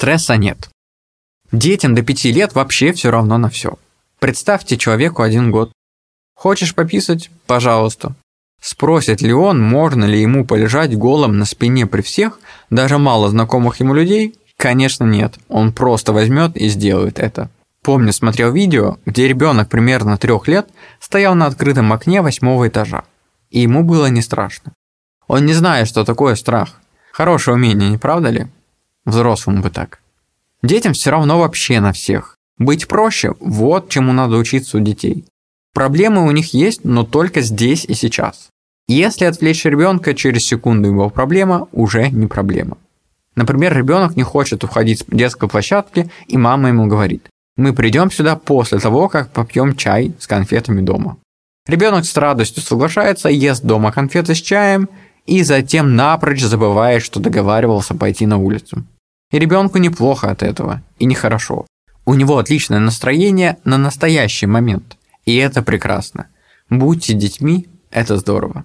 Стресса нет. Детям до 5 лет вообще все равно на все. Представьте человеку один год. Хочешь пописать? Пожалуйста. Спросит ли он, можно ли ему полежать голым на спине при всех, даже мало знакомых ему людей? Конечно нет, он просто возьмет и сделает это. Помню, смотрел видео, где ребенок примерно трех лет стоял на открытом окне восьмого этажа, и ему было не страшно. Он не знает, что такое страх. Хорошее умение, не правда ли? Взрослому бы так. Детям все равно вообще на всех. Быть проще – вот чему надо учиться у детей. Проблемы у них есть, но только здесь и сейчас. Если отвлечь ребенка, через секунду его проблема уже не проблема. Например, ребенок не хочет уходить с детской площадки, и мама ему говорит, мы придем сюда после того, как попьем чай с конфетами дома. Ребенок с радостью соглашается, ест дома конфеты с чаем и затем напрочь забывает, что договаривался пойти на улицу. И ребенку неплохо от этого, и нехорошо. У него отличное настроение на настоящий момент. И это прекрасно. Будьте детьми, это здорово.